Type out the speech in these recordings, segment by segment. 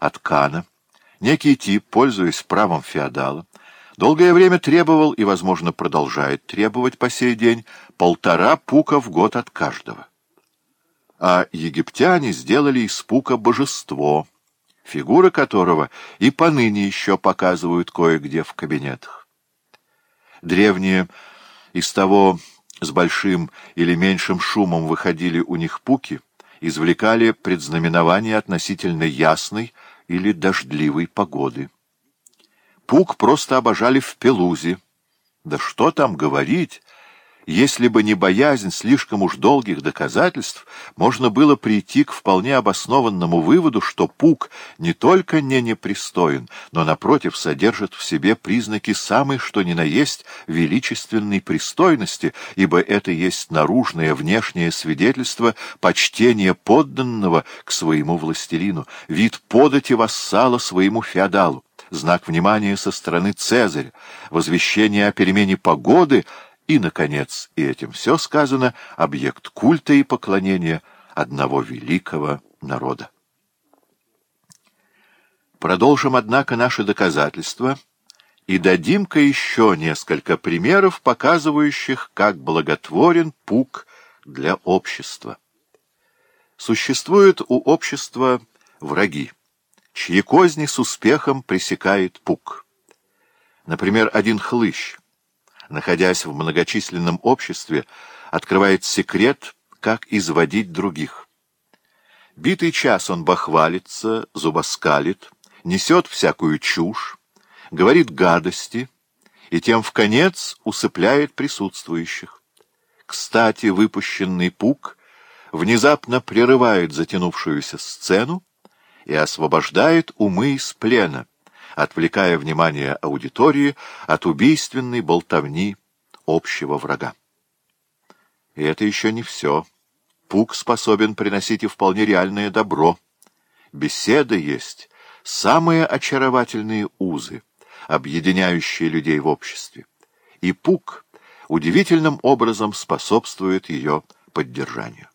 от Кана, некий тип, пользуясь правом феодала, долгое время требовал и, возможно, продолжает требовать по сей день полтора пука в год от каждого. А египтяне сделали из пука божество, фигуры которого и поныне еще показывают кое-где в кабинетах. Древние из того с большим или меньшим шумом выходили у них пуки, извлекали предзнаменование относительно ясной, или дождливой погоды. Пук просто обожали в Пелузе. Да что там говорить! Если бы не боязнь слишком уж долгих доказательств, можно было прийти к вполне обоснованному выводу, что пук не только не непристоен, но, напротив, содержит в себе признаки самой, что ни на есть, величественной пристойности, ибо это есть наружное внешнее свидетельство почтения подданного к своему властелину, вид подати вассала своему феодалу знак внимания со стороны Цезаря, возвещение о перемене погоды — и, наконец, и этим все сказано, объект культа и поклонения одного великого народа. Продолжим, однако, наши доказательства и дадим-ка еще несколько примеров, показывающих, как благотворен пук для общества. Существуют у общества враги, чьи козни с успехом пресекает пук. Например, один хлыщ — находясь в многочисленном обществе, открывает секрет, как изводить других. Битый час он бахвалится, зубоскалит, несет всякую чушь, говорит гадости и тем в конец усыпляет присутствующих. Кстати, выпущенный пук внезапно прерывает затянувшуюся сцену и освобождает умы из плена — отвлекая внимание аудитории от убийственной болтовни общего врага. И это еще не все. Пук способен приносить и вполне реальное добро. Беседы есть самые очаровательные узы, объединяющие людей в обществе. И Пук удивительным образом способствует ее поддержанию.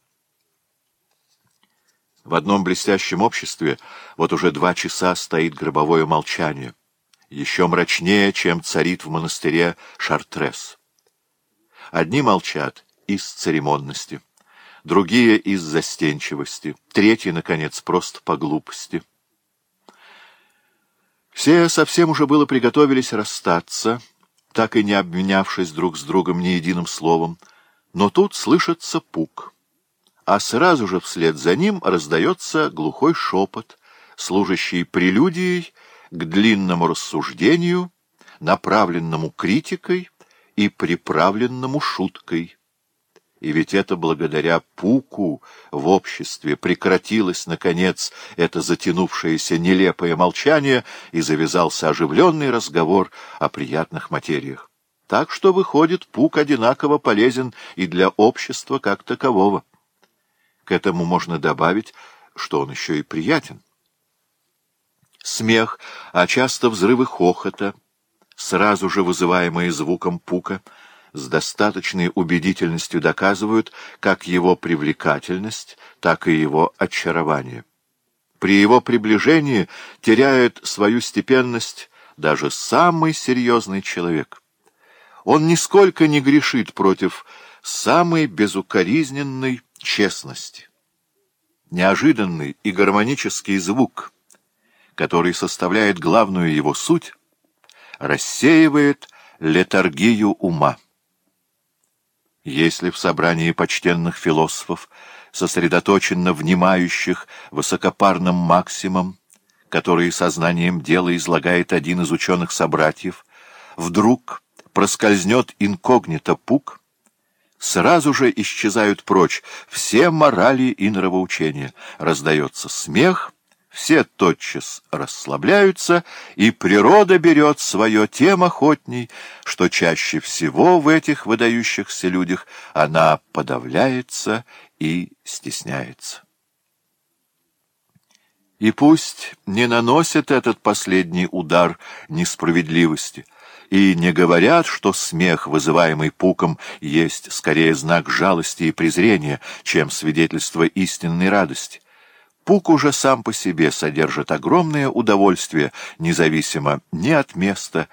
В одном блестящем обществе вот уже два часа стоит гробовое молчание, еще мрачнее, чем царит в монастыре Шартрес. Одни молчат из церемонности, другие — из застенчивости, третьи, наконец, просто по глупости. Все совсем уже было приготовились расстаться, так и не обменявшись друг с другом ни единым словом, но тут слышится пук — а сразу же вслед за ним раздается глухой шепот, служащий прелюдией к длинному рассуждению, направленному критикой и приправленному шуткой. И ведь это благодаря Пуку в обществе прекратилось, наконец, это затянувшееся нелепое молчание, и завязался оживленный разговор о приятных материях. Так что, выходит, Пук одинаково полезен и для общества как такового. К этому можно добавить, что он еще и приятен. Смех, а часто взрывы хохота, сразу же вызываемые звуком пука, с достаточной убедительностью доказывают как его привлекательность, так и его очарование. При его приближении теряет свою степенность даже самый серьезный человек. Он нисколько не грешит против самой безукоризненной честности. Неожиданный и гармонический звук, который составляет главную его суть, рассеивает летаргию ума. Если в собрании почтенных философов, сосредоточенно внимающих высокопарным максимам, которые сознанием дела излагает один из ученых-собратьев, вдруг проскользнет инкогнито пук — сразу же исчезают прочь все морали и нравоучения. Раздается смех, все тотчас расслабляются, и природа берет свое тем охотней, что чаще всего в этих выдающихся людях она подавляется и стесняется. И пусть не наносит этот последний удар несправедливости — и не говорят, что смех, вызываемый пуком, есть скорее знак жалости и презрения, чем свидетельство истинной радости. Пук уже сам по себе содержит огромное удовольствие, независимо ни от места,